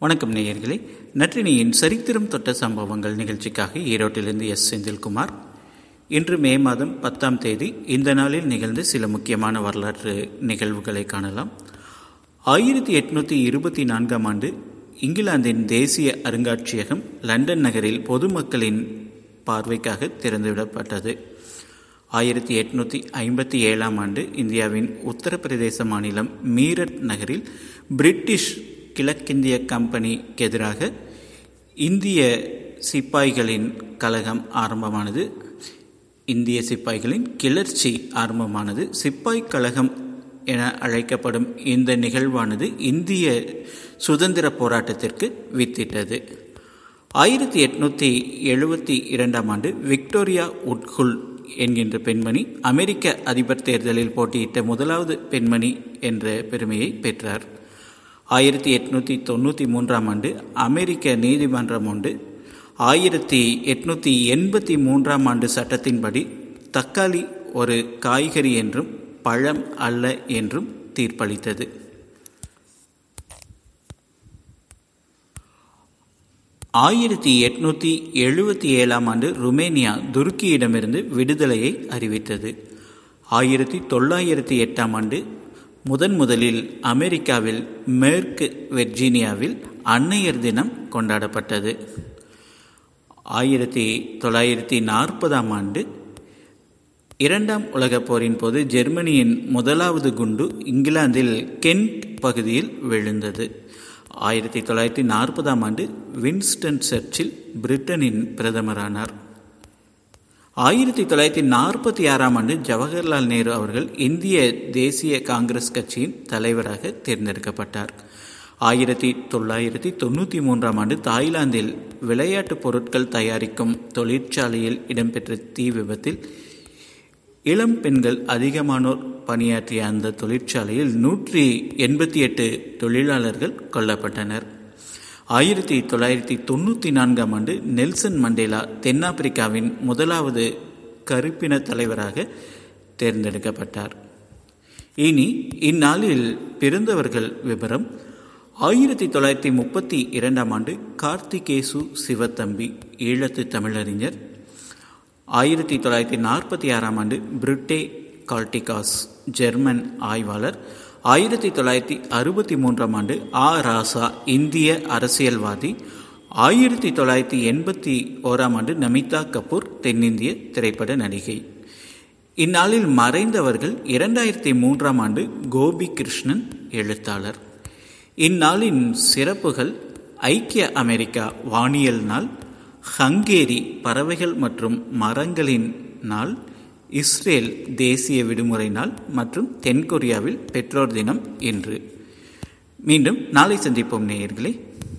வணக்கம் நேயர்களே. நற்றினியின் சரித்திரம் தொட்ட சம்பவங்கள் நிகழ்ச்சிக்காக ஈரோட்டிலிருந்து எஸ். செந்தில்குமார். இன்று மே மாதம் பத்தாம் தேதி இந்த நாளில் நிகழ்ந்த சில முக்கியமான வரலாற்று நிகழ்வுகளை காணலாம். ஆயிரத்தி எட்நூற்றி இருபத்தி நான்காம் ஆண்டு இங்கிலாந்தின் தேசிய அருங்காட்சியகம் லண்டன் நகரில் பொதுமக்களின் பார்வைக்காக திறந்துவிடப்பட்டது. ஆயிரத்தி எட்நூற்றி ஐம்பத்தி ஏழாம் ஆண்டு இந்தியாவின் உத்தரப்பிரதேச மாநிலம் மீரட் நகரில் பிரிட்டிஷ் கிழக்கிந்திய கம்பெனிக்கு எதிராக இந்திய சிப்பாய்களின் கழகம் ஆரம்பமானது. இந்திய சிப்பாய்களின் கிளர்ச்சி ஆரம்பமானது. சிப்பாய் கழகம் என அழைக்கப்படும் இந்த நிகழ்வானது இந்திய சுதந்திர போராட்டத்திற்கு வித்திட்டது. ஆயிரத்தி எட்நூற்றி எழுபத்தி இரண்டாம் ஆண்டு விக்டோரியா உட்குல் என்கின்ற பெண்மணி அமெரிக்க அதிபர் தேர்தலில் போட்டியிட்ட முதலாவது பெண்மணி என்ற பெருமையை பெற்றார். ஆயிரத்தி எட்நூற்றி தொண்ணூற்றி மூன்றாம் ஆண்டு அமெரிக்க நீதிமன்றம் ஒன்று. ஆயிரத்தி எட்நூற்றி எண்பத்தி மூன்றாம் ஆண்டு சட்டத்தின்படி தக்காளி ஒரு காய்கறி என்றும் பழம் அல்ல என்றும் தீர்ப்பளித்தது. ஆயிரத்தி எட்நூற்றி எழுபத்தி ஏழாம் ஆண்டு ருமேனியா துருக்கியிடமிருந்து விடுதலையை அறிவித்தது. ஆயிரத்தி தொள்ளாயிரத்தி எட்டாம் ஆண்டு முதன் முதலில் அமெரிக்காவில் மேற்கு வெர்ஜீனியாவில் அன்னையர் தினம் கொண்டாடப்பட்டது. ஆயிரத்தி தொள்ளாயிரத்தி நாற்பதாம் ஆண்டு இரண்டாம் உலகப் போரின் போது ஜெர்மனியின் முதலாவது குண்டு இங்கிலாந்தில் கென்ட் பகுதியில் விழுந்தது. ஆயிரத்தி தொள்ளாயிரத்தி நாற்பதாம் ஆண்டு வின்ஸ்டன் சர்ச்சில் பிரிட்டனின் பிரதமரானார். ஆயிரத்தி தொள்ளாயிரத்தி நாற்பத்தி ஆறாம் ஆண்டு ஜவஹர்லால் நேரு அவர்கள் இந்திய தேசிய காங்கிரஸ் கட்சியின் தலைவராக தேர்ந்தெடுக்கப்பட்டார். ஆயிரத்தி தொள்ளாயிரத்தி தொண்ணூற்றி மூன்றாம் ஆண்டு தாய்லாந்தில் விளையாட்டுப் பொருட்கள் தயாரிக்கும் தொழிற்சாலையில் இடம்பெற்ற தீ விபத்தில் இளம் பெண்கள் அதிகமானோர் பணியாற்றிய அந்த தொழிற்சாலையில் நூற்றி எண்பத்தி எட்டு தொழிலாளர்கள் கொல்லப்பட்டனர். ஆயிரத்தி தொள்ளாயிரத்தி தொண்ணூற்றி நான்காம் ஆண்டு நெல்சன் மண்டேலா தென்னாப்பிரிக்காவின் முதலாவது கருப்பின தலைவராக தேர்ந்தெடுக்கப்பட்டார். இனி இந்நாளில் பிறந்தவர்கள் விவரம் ஆயிரத்தி தொள்ளாயிரத்தி முப்பத்தி இரண்டாம் ஆண்டு கார்த்திகேசு சிவத்தம்பி ஈழத்து தமிழறிஞர். ஆயிரத்தி தொள்ளாயிரத்தி நாற்பத்தி ஆறாம் ஆண்டு பிரிட்டே கால்டிகாஸ் ஜெர்மன் ஆய்வாளர். ஆயிரத்தி தொள்ளாயிரத்தி அறுபத்தி மூன்றாம் ஆண்டு ஆ. ராசா இந்திய அரசியல்வாதி. ஆயிரத்தி தொள்ளாயிரத்தி எண்பத்தி ஓராம் ஆண்டு நமிதா கபூர் தென்னிந்திய திரைப்பட நடிகை. இந்நாளில் மறைந்தவர்கள் இரண்டாயிரத்தி மூன்றாம் ஆண்டு கோபி கிருஷ்ணன் எழுத்தாளர். இந்நாளின் சிறப்புகள் ஐக்கிய அமெரிக்கா வானியல் நாள் ஹங்கேரி பறவைகள் மற்றும் மரங்களின் நாள் இஸ்ரேல் தேசிய விடுமுறை நாள் மற்றும் தென்கொரியாவில் பெற்றோர் தினம் இன்று மீண்டும் நாளை சந்திப்போம் நேயர்களே.